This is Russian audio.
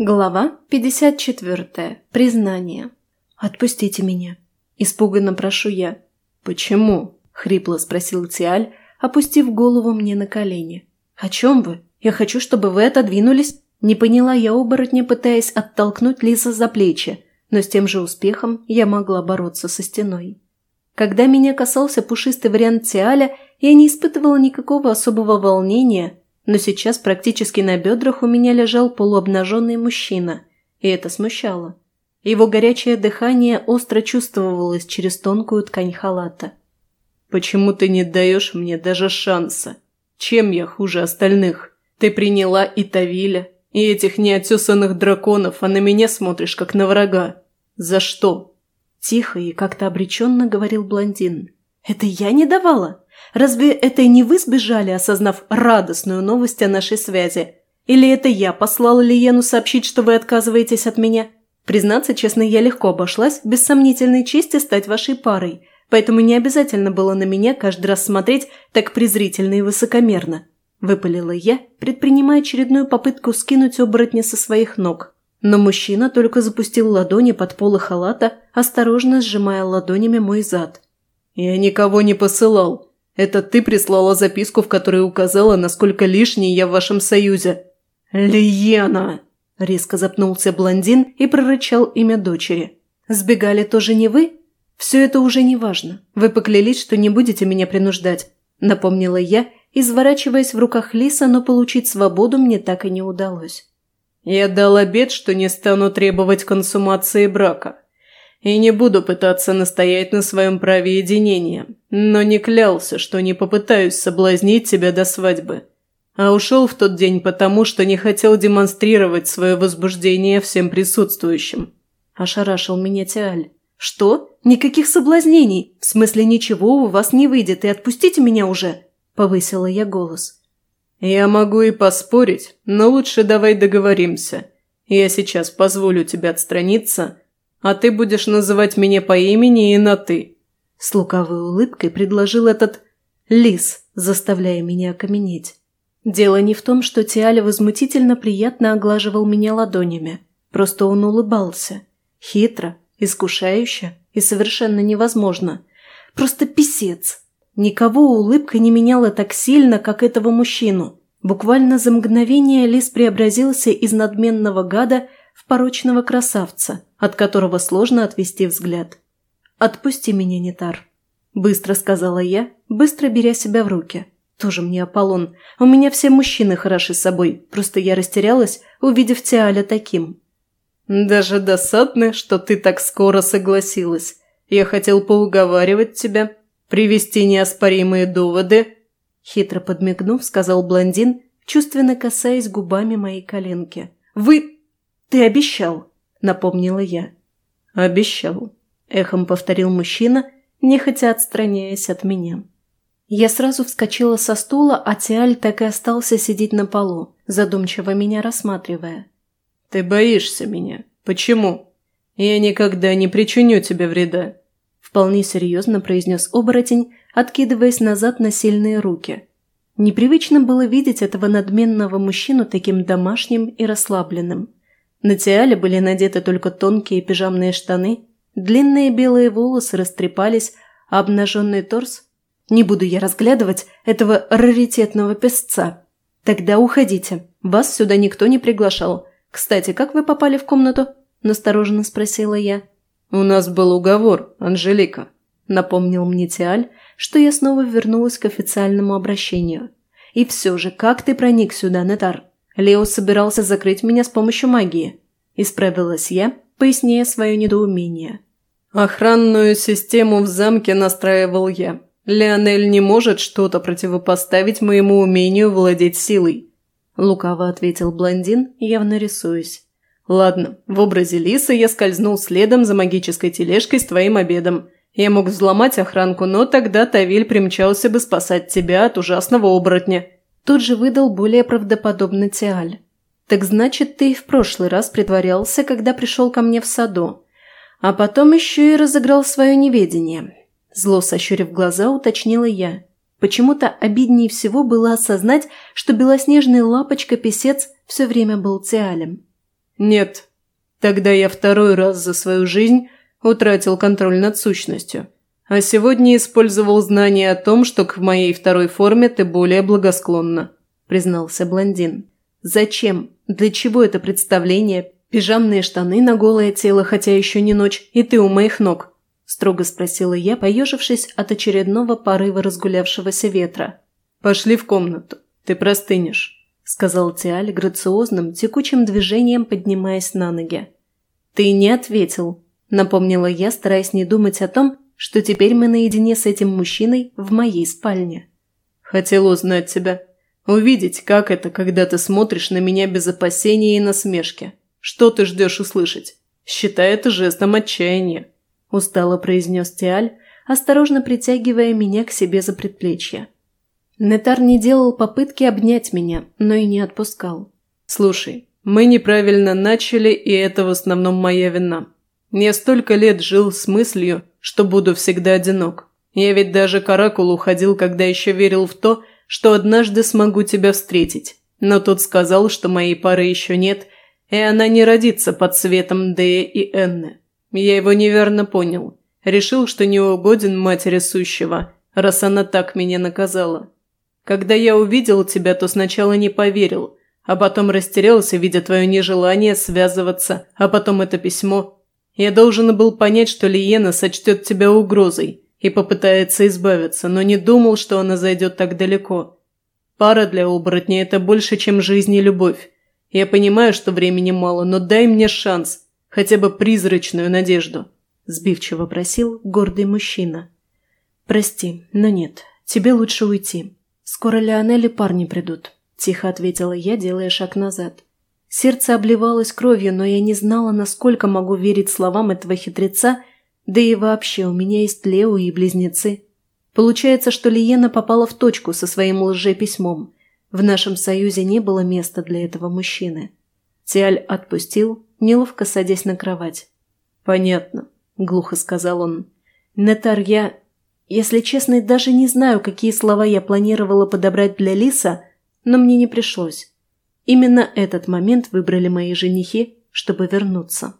Глава 54. Признание. «Отпустите меня». Испуганно прошу я. «Почему?» – хрипло спросил Тиаль, опустив голову мне на колени. «О чем вы? Я хочу, чтобы вы отодвинулись». Не поняла я оборотня, пытаясь оттолкнуть Лиса за плечи, но с тем же успехом я могла бороться со стеной. Когда меня касался пушистый вариант Тиаля, я не испытывала никакого особого волнения, но сейчас практически на бедрах у меня лежал полуобнаженный мужчина, и это смущало. Его горячее дыхание остро чувствовалось через тонкую ткань халата. «Почему ты не даешь мне даже шанса? Чем я хуже остальных? Ты приняла и Тавиля, и этих неотесанных драконов, а на меня смотришь, как на врага. За что?» Тихо и как-то обреченно говорил блондин. «Это я не давала? Разве это не вы сбежали, осознав радостную новость о нашей связи? Или это я послала Лиену сообщить, что вы отказываетесь от меня? Признаться честно, я легко обошлась, без сомнительной чести стать вашей парой, поэтому не обязательно было на меня каждый раз смотреть так презрительно и высокомерно. Выпалила я, предпринимая очередную попытку скинуть оборотня со своих ног. Но мужчина только запустил ладони под полы халата, осторожно сжимая ладонями мой зад. «Я никого не посылал. Это ты прислала записку, в которой указала, насколько лишний я в вашем союзе». «Лиена!» – резко запнулся блондин и прорычал имя дочери. «Сбегали тоже не вы? Все это уже не важно. Вы поклялись, что не будете меня принуждать», – напомнила я изворачиваясь в руках Лиса, но получить свободу мне так и не удалось. «Я дал обет, что не стану требовать консумации брака. И не буду пытаться настоять на своем праве единения, но не клялся, что не попытаюсь соблазнить тебя до свадьбы. А ушел в тот день потому, что не хотел демонстрировать свое возбуждение всем присутствующим». Ошарашил меня Тиаль. «Что? Никаких соблазнений? В смысле ничего у вас не выйдет, и отпустите меня уже!» повысила я голос. «Я могу и поспорить, но лучше давай договоримся. Я сейчас позволю тебе отстраниться, а ты будешь называть меня по имени и на «ты». С лукавой улыбкой предложил этот лис, заставляя меня окаменеть. Дело не в том, что Тиаля возмутительно приятно оглаживал меня ладонями. Просто он улыбался. Хитро, искушающе и совершенно невозможно. Просто писец. Никого улыбка не меняла так сильно, как этого мужчину. Буквально за мгновение Лис преобразился из надменного гада в порочного красавца, от которого сложно отвести взгляд. «Отпусти меня, Нетар», – быстро сказала я, быстро беря себя в руки. «Тоже мне Аполлон. У меня все мужчины хороши собой, просто я растерялась, увидев Тиаля таким». «Даже досадно, что ты так скоро согласилась. Я хотел поуговаривать тебя, «Привести неоспоримые доводы?» Хитро подмигнув, сказал блондин, чувственно касаясь губами моей коленки. «Вы... ты обещал!» – напомнила я. «Обещал», – эхом повторил мужчина, нехотя отстраняясь от меня. Я сразу вскочила со стула, а Тиаль так и остался сидеть на полу, задумчиво меня рассматривая. «Ты боишься меня. Почему? Я никогда не причиню тебе вреда. Вполне серьезно произнес оборотень, откидываясь назад на сильные руки. Непривычно было видеть этого надменного мужчину таким домашним и расслабленным. На Тиале были надеты только тонкие пижамные штаны, длинные белые волосы растрепались, а обнаженный торс... Не буду я разглядывать этого раритетного песца. Тогда уходите. Вас сюда никто не приглашал. Кстати, как вы попали в комнату? Настороженно спросила я. «У нас был уговор, Анжелика», – напомнил мне Тиаль, что я снова вернулась к официальному обращению. «И все же, как ты проник сюда, Нетар? Лео собирался закрыть меня с помощью магии». Исправилась я, поясняя свое недоумение. «Охранную систему в замке настраивал я. Леонель не может что-то противопоставить моему умению владеть силой», – лукаво ответил блондин, явно рисуясь. «Ладно, в образе лиса я скользнул следом за магической тележкой с твоим обедом. Я мог взломать охранку, но тогда Тавиль примчался бы спасать тебя от ужасного оборотня». Тут же выдал более правдоподобный Тиаль. «Так значит, ты и в прошлый раз притворялся, когда пришел ко мне в саду. А потом еще и разыграл свое неведение». Зло сощурив глаза, уточнила я. Почему-то обиднее всего было осознать, что белоснежный лапочка-песец все время был Тиалем. «Нет. Тогда я второй раз за свою жизнь утратил контроль над сущностью. А сегодня использовал знание о том, что к моей второй форме ты более благосклонна», – признался блондин. «Зачем? Для чего это представление? Пижамные штаны на голое тело, хотя еще не ночь, и ты у моих ног?» – строго спросила я, поежившись от очередного порыва разгулявшегося ветра. «Пошли в комнату, ты простынешь», – сказал Тиаль грациозным, текучим движением, поднимаясь на ноги. «Ты не ответил», – напомнила я, стараясь не думать о том, что теперь мы наедине с этим мужчиной в моей спальне. «Хотел узнать тебя. Увидеть, как это, когда ты смотришь на меня без опасения и насмешки. Что ты ждешь услышать? Считай это жестом отчаяния», – устало произнес Тиаль, осторожно притягивая меня к себе за предплечье. Нетар не делал попытки обнять меня, но и не отпускал. «Слушай, мы неправильно начали, и это в основном моя вина. Я столько лет жил с мыслью, что буду всегда одинок. Я ведь даже к Оракулу ходил, когда еще верил в то, что однажды смогу тебя встретить. Но тот сказал, что моей пары еще нет, и она не родится под светом Дея и Энны. Я его неверно понял. Решил, что не угоден матери сущего, раз она так меня наказала. Когда я увидел тебя, то сначала не поверил, а потом растерялся, видя твое нежелание связываться, а потом это письмо – я должен был понять, что Лиена сочтет тебя угрозой и попытается избавиться, но не думал, что она зайдет так далеко. Пара для оборотня – это больше, чем жизнь и любовь. Я понимаю, что времени мало, но дай мне шанс, хотя бы призрачную надежду», – сбивчиво просил гордый мужчина. «Прости, но нет, тебе лучше уйти. Скоро Леонель и парни придут», – тихо ответила я, делая шаг назад. Сердце обливалось кровью, но я не знала, насколько могу верить словам этого хитреца, да и вообще у меня есть Лео и близнецы. Получается, что Лиена попала в точку со своим лжеписьмом. В нашем союзе не было места для этого мужчины. Тиаль отпустил, неловко садясь на кровать. «Понятно», — глухо сказал он. «Нетар, я... Если честно, даже не знаю, какие слова я планировала подобрать для Лиса, но мне не пришлось. Именно этот момент выбрали мои женихи, чтобы вернуться.